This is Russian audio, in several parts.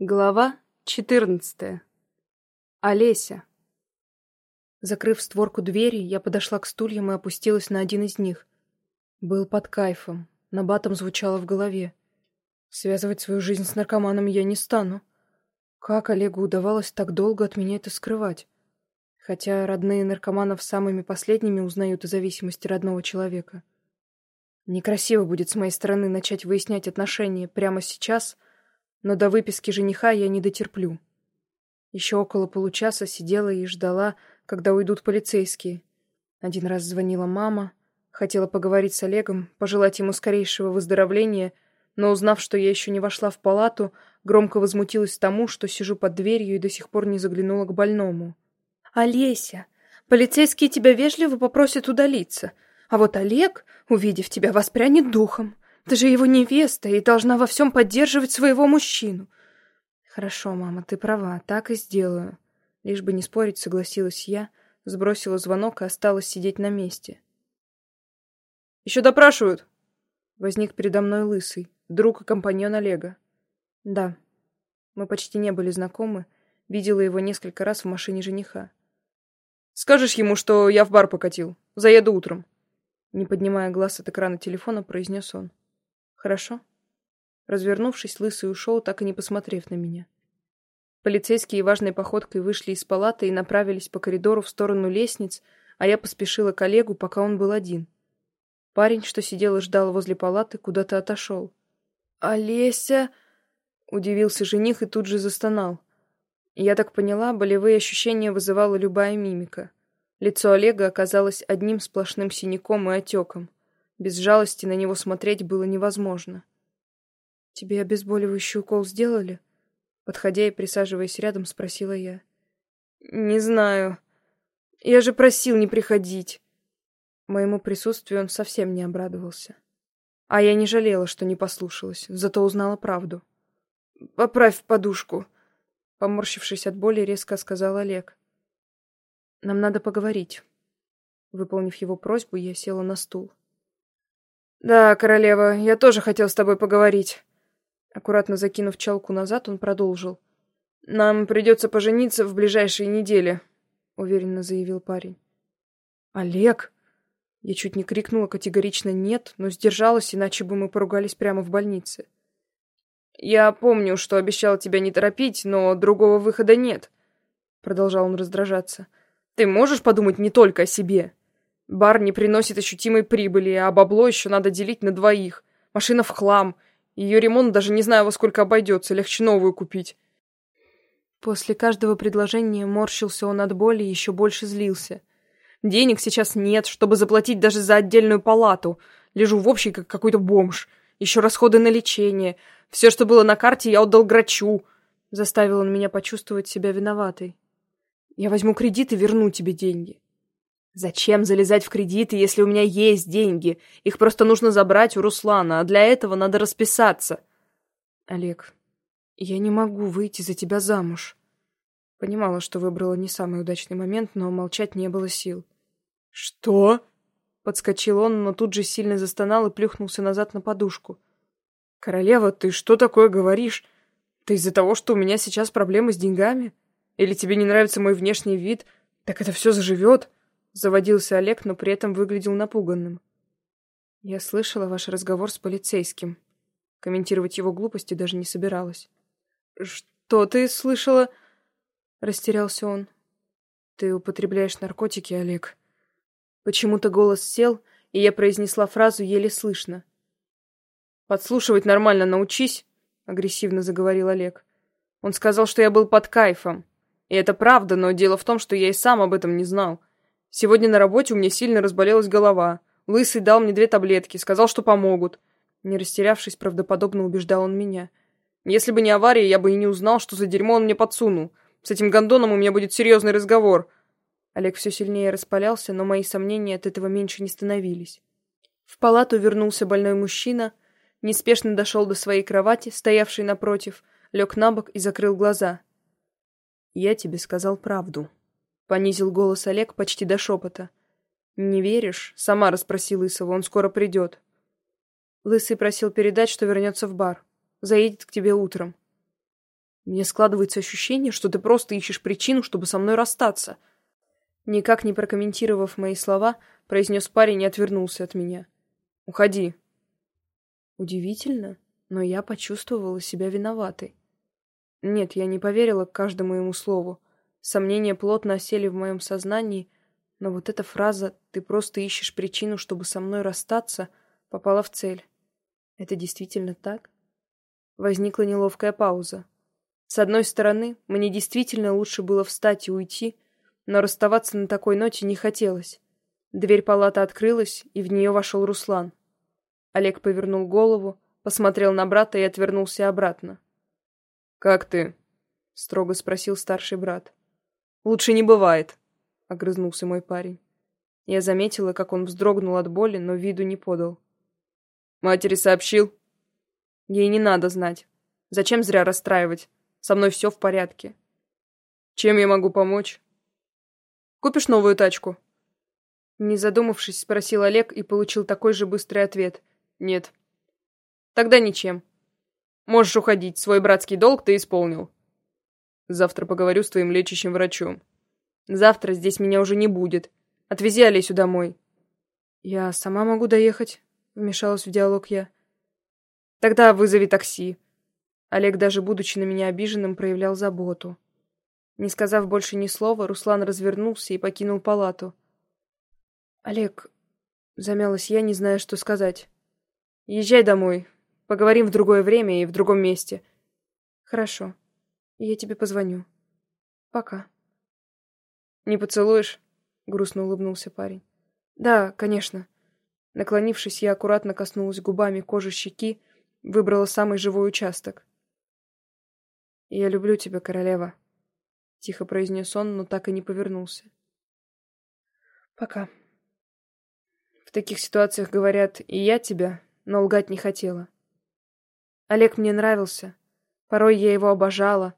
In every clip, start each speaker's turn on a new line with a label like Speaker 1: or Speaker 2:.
Speaker 1: Глава 14. Олеся. Закрыв створку двери, я подошла к стульям и опустилась на один из них. Был под кайфом, набатом звучало в голове. Связывать свою жизнь с наркоманом я не стану. Как Олегу удавалось так долго от меня это скрывать? Хотя родные наркоманов самыми последними узнают о зависимости родного человека. Некрасиво будет с моей стороны начать выяснять отношения прямо сейчас — но до выписки жениха я не дотерплю. Еще около получаса сидела и ждала, когда уйдут полицейские. Один раз звонила мама, хотела поговорить с Олегом, пожелать ему скорейшего выздоровления, но, узнав, что я еще не вошла в палату, громко возмутилась тому, что сижу под дверью и до сих пор не заглянула к больному. «Олеся, полицейские тебя вежливо попросят удалиться, а вот Олег, увидев тебя, воспрянет духом. Ты же его невеста и должна во всем поддерживать своего мужчину. Хорошо, мама, ты права, так и сделаю. Лишь бы не спорить, согласилась я, сбросила звонок и осталась сидеть на месте. Еще допрашивают. Возник передо мной лысый, друг и компаньон Олега. Да, мы почти не были знакомы, видела его несколько раз в машине жениха. Скажешь ему, что я в бар покатил. Заеду утром. Не поднимая глаз от экрана телефона, произнес он. Хорошо. Развернувшись, Лысый ушел, так и не посмотрев на меня. Полицейские важной походкой вышли из палаты и направились по коридору в сторону лестниц, а я поспешила к Олегу, пока он был один. Парень, что сидел и ждал возле палаты, куда-то отошел. «Олеся!» — удивился жених и тут же застонал. Я так поняла, болевые ощущения вызывала любая мимика. Лицо Олега оказалось одним сплошным синяком и отеком. Без жалости на него смотреть было невозможно. «Тебе обезболивающий укол сделали?» Подходя и присаживаясь рядом, спросила я. «Не знаю. Я же просил не приходить». Моему присутствию он совсем не обрадовался. А я не жалела, что не послушалась, зато узнала правду. «Поправь подушку», — поморщившись от боли, резко сказал Олег. «Нам надо поговорить». Выполнив его просьбу, я села на стул. «Да, королева, я тоже хотел с тобой поговорить». Аккуратно закинув челку назад, он продолжил. «Нам придется пожениться в ближайшие недели», — уверенно заявил парень. «Олег!» Я чуть не крикнула категорично «нет», но сдержалась, иначе бы мы поругались прямо в больнице. «Я помню, что обещал тебя не торопить, но другого выхода нет», — продолжал он раздражаться. «Ты можешь подумать не только о себе?» Бар не приносит ощутимой прибыли, а бабло еще надо делить на двоих. Машина в хлам. Ее ремонт даже не знаю, во сколько обойдется. Легче новую купить. После каждого предложения морщился он от боли и еще больше злился. Денег сейчас нет, чтобы заплатить даже за отдельную палату. Лежу в общей, как какой-то бомж. Еще расходы на лечение. Все, что было на карте, я отдал грачу. Заставил он меня почувствовать себя виноватой. Я возьму кредит и верну тебе деньги. Зачем залезать в кредиты, если у меня есть деньги? Их просто нужно забрать у Руслана, а для этого надо расписаться. Олег, я не могу выйти за тебя замуж. Понимала, что выбрала не самый удачный момент, но молчать не было сил. Что? Подскочил он, но тут же сильно застонал и плюхнулся назад на подушку. Королева, ты что такое говоришь? Ты из-за того, что у меня сейчас проблемы с деньгами? Или тебе не нравится мой внешний вид? Так это все заживет? Заводился Олег, но при этом выглядел напуганным. Я слышала ваш разговор с полицейским. Комментировать его глупости даже не собиралась. Что ты слышала? Растерялся он. Ты употребляешь наркотики, Олег. Почему-то голос сел, и я произнесла фразу еле слышно. Подслушивать нормально научись, агрессивно заговорил Олег. Он сказал, что я был под кайфом. И это правда, но дело в том, что я и сам об этом не знал. Сегодня на работе у меня сильно разболелась голова. Лысый дал мне две таблетки, сказал, что помогут. Не растерявшись, правдоподобно убеждал он меня. Если бы не авария, я бы и не узнал, что за дерьмо он мне подсунул. С этим гондоном у меня будет серьезный разговор. Олег все сильнее распалялся, но мои сомнения от этого меньше не становились. В палату вернулся больной мужчина, неспешно дошел до своей кровати, стоявшей напротив, лег на бок и закрыл глаза. «Я тебе сказал правду», Понизил голос Олег почти до шепота. «Не веришь?» — сама расспроси Лысого, он скоро придет. Лысый просил передать, что вернется в бар. Заедет к тебе утром. Мне складывается ощущение, что ты просто ищешь причину, чтобы со мной расстаться. Никак не прокомментировав мои слова, произнес парень и отвернулся от меня. «Уходи». Удивительно, но я почувствовала себя виноватой. Нет, я не поверила каждому ему слову. Сомнения плотно осели в моем сознании, но вот эта фраза «ты просто ищешь причину, чтобы со мной расстаться» попала в цель. Это действительно так? Возникла неловкая пауза. С одной стороны, мне действительно лучше было встать и уйти, но расставаться на такой ноте не хотелось. Дверь палаты открылась, и в нее вошел Руслан. Олег повернул голову, посмотрел на брата и отвернулся обратно. «Как ты?» — строго спросил старший брат. «Лучше не бывает», — огрызнулся мой парень. Я заметила, как он вздрогнул от боли, но виду не подал. «Матери сообщил?» «Ей не надо знать. Зачем зря расстраивать? Со мной все в порядке. Чем я могу помочь? Купишь новую тачку? Не задумавшись, спросил Олег и получил такой же быстрый ответ. Нет. Тогда ничем. Можешь уходить, свой братский долг ты исполнил. Завтра поговорю с твоим лечащим врачом. Завтра здесь меня уже не будет. Отвези Олесю домой. Я сама могу доехать, вмешалась в диалог я. Тогда вызови такси. Олег, даже будучи на меня обиженным, проявлял заботу. Не сказав больше ни слова, Руслан развернулся и покинул палату. «Олег...» — замялась я, не зная, что сказать. «Езжай домой. Поговорим в другое время и в другом месте». «Хорошо. Я тебе позвоню. Пока». «Не поцелуешь?» — грустно улыбнулся парень. «Да, конечно». Наклонившись, я аккуратно коснулась губами кожи щеки, выбрала самый живой участок. «Я люблю тебя, королева», — тихо произнес он, но так и не повернулся. «Пока». В таких ситуациях говорят «и я тебя», но лгать не хотела. Олег мне нравился. Порой я его обожала.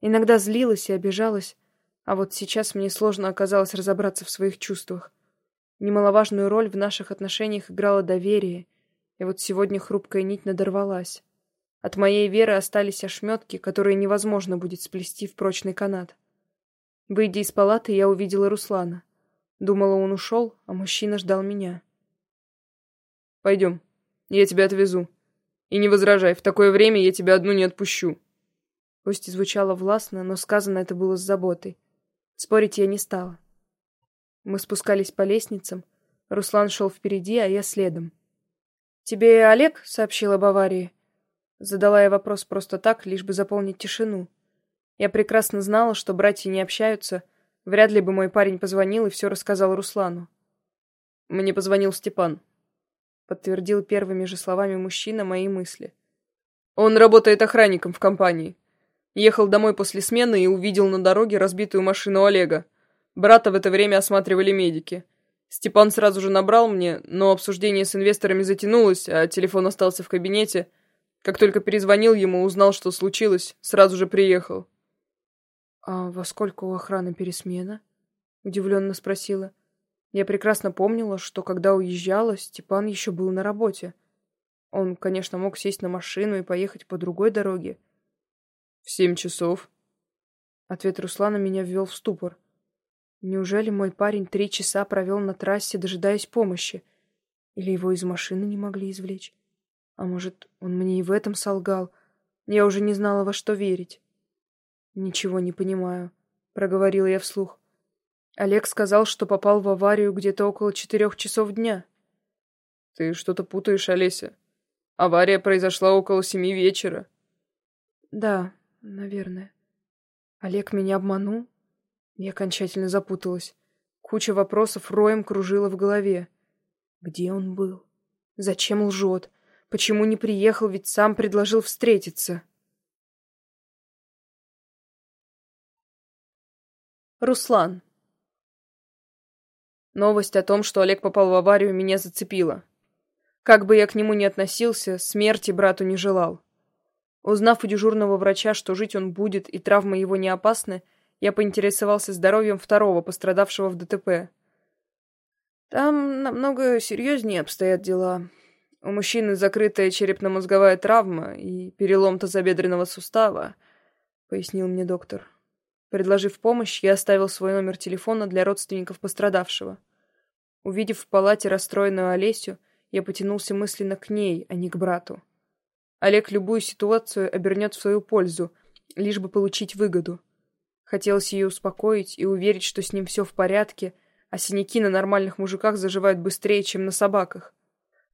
Speaker 1: Иногда злилась и обижалась. А вот сейчас мне сложно оказалось разобраться в своих чувствах. Немаловажную роль в наших отношениях играло доверие. И вот сегодня хрупкая нить надорвалась. От моей веры остались ошметки, которые невозможно будет сплести в прочный канат. Выйдя из палаты, я увидела Руслана. Думала, он ушел, а мужчина ждал меня. «Пойдем, я тебя отвезу. И не возражай, в такое время я тебя одну не отпущу». Пусть и звучало властно, но сказано это было с заботой. Спорить я не стала. Мы спускались по лестницам. Руслан шел впереди, а я следом. «Тебе Олег сообщил об аварии?» Задала я вопрос просто так, лишь бы заполнить тишину. Я прекрасно знала, что братья не общаются. Вряд ли бы мой парень позвонил и все рассказал Руслану. Мне позвонил Степан. Подтвердил первыми же словами мужчина мои мысли. Он работает охранником в компании. Ехал домой после смены и увидел на дороге разбитую машину Олега. Брата в это время осматривали медики. Степан сразу же набрал мне, но обсуждение с инвесторами затянулось, а телефон остался в кабинете — как только перезвонил ему, узнал, что случилось, сразу же приехал. «А во сколько у охраны пересмена?» — удивленно спросила. Я прекрасно помнила, что когда уезжала, Степан еще был на работе. Он, конечно, мог сесть на машину и поехать по другой дороге. «В семь часов». Ответ Руслана меня ввел в ступор. Неужели мой парень три часа провел на трассе, дожидаясь помощи? Или его из машины не могли извлечь? А может, он мне и в этом солгал? Я уже не знала, во что верить. «Ничего не понимаю», — проговорила я вслух. Олег сказал, что попал в аварию где-то около четырех часов дня. «Ты что-то путаешь, Олеся. Авария произошла около семи вечера». «Да, наверное. Олег меня обманул?» Я окончательно запуталась. Куча вопросов роем кружила в голове. Где он был? Зачем лжет? Почему не приехал, ведь сам предложил встретиться? Руслан. Новость о том, что Олег попал в аварию, меня зацепила. Как бы я к нему ни относился, смерти брату не желал. Узнав у дежурного врача, что жить он будет и травмы его не опасны, я поинтересовался здоровьем второго, пострадавшего в ДТП. Там намного серьезнее обстоят дела. У мужчины закрытая черепно-мозговая травма и перелом тазобедренного сустава. — пояснил мне доктор. Предложив помощь, я оставил свой номер телефона для родственников пострадавшего. Увидев в палате расстроенную Олесю, я потянулся мысленно к ней, а не к брату. Олег любую ситуацию обернет в свою пользу, лишь бы получить выгоду. Хотелось ее успокоить и уверить, что с ним все в порядке, а синяки на нормальных мужиках заживают быстрее, чем на собаках.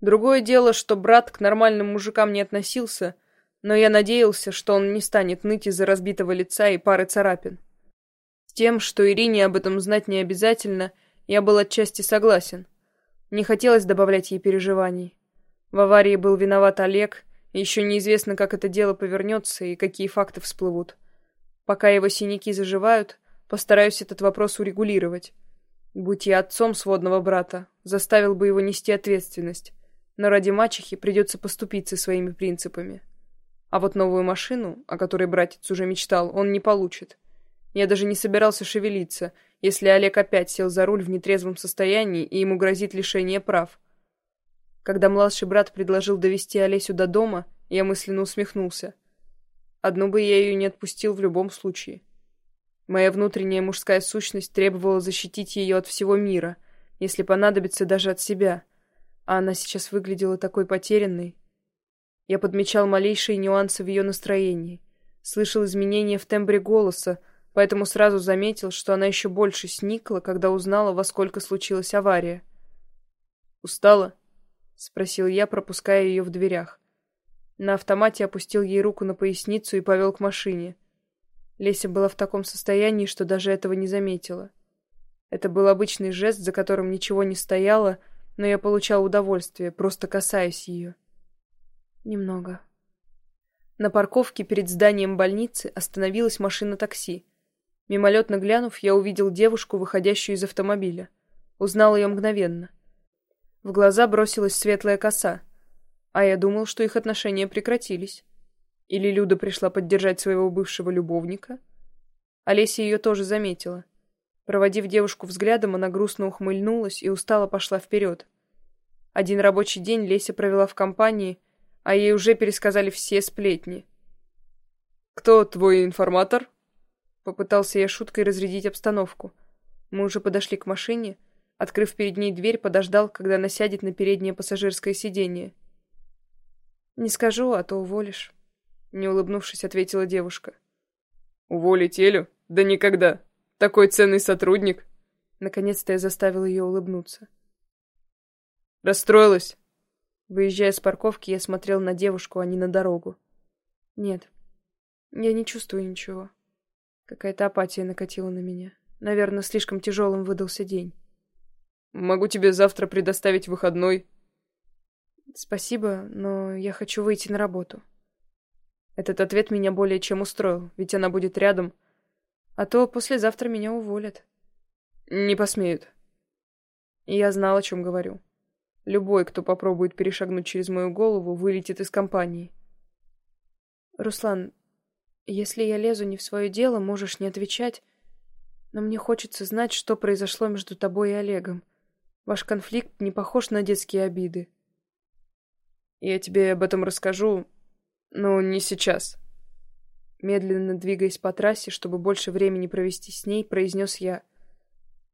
Speaker 1: Другое дело, что брат к нормальным мужикам не относился, но я надеялся, что он не станет ныть из-за разбитого лица и пары царапин. С тем, что Ирине об этом знать не обязательно, я был отчасти согласен. Не хотелось добавлять ей переживаний. В аварии был виноват Олег, еще неизвестно, как это дело повернется и какие факты всплывут. Пока его синяки заживают, постараюсь этот вопрос урегулировать. Будь я отцом сводного брата, заставил бы его нести ответственность, но ради мачехи придется поступиться своими принципами. А вот новую машину, о которой братец уже мечтал, он не получит. Я даже не собирался шевелиться, если Олег опять сел за руль в нетрезвом состоянии и ему грозит лишение прав. Когда младший брат предложил довести Олесю до дома, я мысленно усмехнулся. Одну бы я ее не отпустил в любом случае. Моя внутренняя мужская сущность требовала защитить ее от всего мира, если понадобится даже от себя. А она сейчас выглядела такой потерянной. Я подмечал малейшие нюансы в ее настроении, слышал изменения в тембре голоса, поэтому сразу заметил, что она еще больше сникла, когда узнала, во сколько случилась авария. «Устала?» — спросил я, пропуская ее в дверях. На автомате опустил ей руку на поясницу и повел к машине. Леся была в таком состоянии, что даже этого не заметила. Это был обычный жест, за которым ничего не стояло, но я получал удовольствие, просто касаясь ее. Немного. На парковке перед зданием больницы остановилась машина такси. Мимолетно глянув, я увидел девушку, выходящую из автомобиля. Узнал ее мгновенно — в глаза бросилась светлая коса. А я думал, что их отношения прекратились. Или Люда пришла поддержать своего бывшего любовника? Олеся ее тоже заметила. Проводив девушку взглядом, она грустно ухмыльнулась и устало пошла вперед. Один рабочий день Леся провела в компании, а ей уже пересказали все сплетни. «Кто твой информатор?» Попытался я шуткой разрядить обстановку. Мы уже подошли к машине, Открыв перед ней дверь, подождал, когда она сядет на переднее пассажирское сиденье. «Не скажу, а то уволишь», — не улыбнувшись, ответила девушка. «Уволить Элю? Да никогда. Такой ценный сотрудник». Наконец-то я заставил ее улыбнуться. «Расстроилась?» Выезжая с парковки, я смотрел на девушку, а не на дорогу. «Нет, я не чувствую ничего. Какая-то апатия накатила на меня. Наверное, слишком тяжелым выдался день». Могу тебе завтра предоставить выходной. Спасибо, но я хочу выйти на работу. Этот ответ меня более чем устроил, ведь она будет рядом. А то послезавтра меня уволят. Не посмеют. И я знал, о чем говорю. Любой, кто попробует перешагнуть через мою голову, вылетит из компании. Руслан, если я лезу не в свое дело, можешь не отвечать, но мне хочется знать, что произошло между тобой и Олегом. Ваш конфликт не похож на детские обиды. Я тебе об этом расскажу, но не сейчас. Медленно двигаясь по трассе, чтобы больше времени провести с ней, произнес я.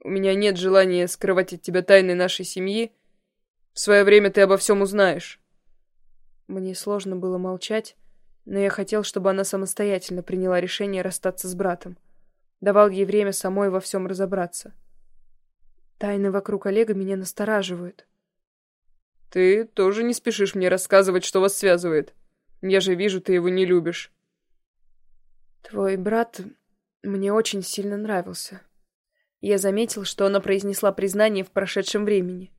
Speaker 1: У меня нет желания скрывать от тебя тайны нашей семьи. В свое время ты обо всем узнаешь. Мне сложно было молчать, но я хотел, чтобы она самостоятельно приняла решение расстаться с братом. Давал ей время самой во всем разобраться. Тайны вокруг Олега меня настораживают. Ты тоже не спешишь мне рассказывать, что вас связывает. Я же вижу, ты его не любишь. Твой брат мне очень сильно нравился. Я заметил, что она произнесла признание в прошедшем времени.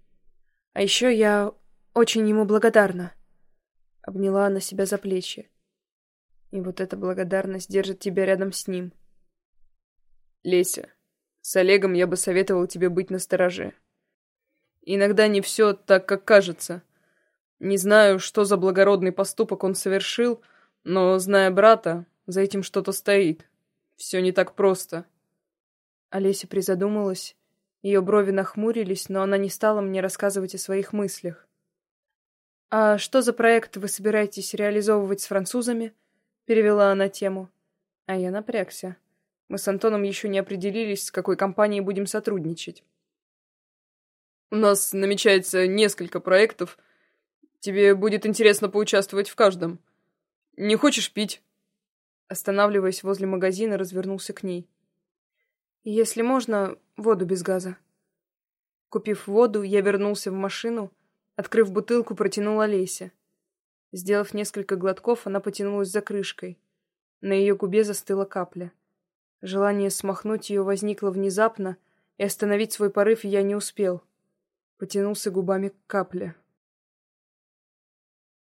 Speaker 1: А еще я очень ему благодарна. Обняла она себя за плечи. И вот эта благодарность держит тебя рядом с ним. Леся, с Олегом я бы советовал тебе быть настороже. Иногда не все так, как кажется. Не знаю, что за благородный поступок он совершил, но, зная брата, за этим что-то стоит. Все не так просто. Олеся призадумалась. Ее брови нахмурились, но она не стала мне рассказывать о своих мыслях. «А что за проект вы собираетесь реализовывать с французами?» — перевела она тему. А я напрягся. Мы с Антоном еще не определились, с какой компанией будем сотрудничать.
Speaker 2: У нас намечается несколько проектов. Тебе будет интересно поучаствовать в каждом. Не хочешь пить?
Speaker 1: Останавливаясь возле магазина, развернулся к ней. Если можно, воду без газа. Купив воду, я вернулся в машину, открыв бутылку, протянул Олесе. Сделав несколько глотков, она потянулась за крышкой. На ее губе застыла капля. Желание смахнуть ее возникло внезапно, и остановить свой порыв я не успел. Потянулся губами к капле.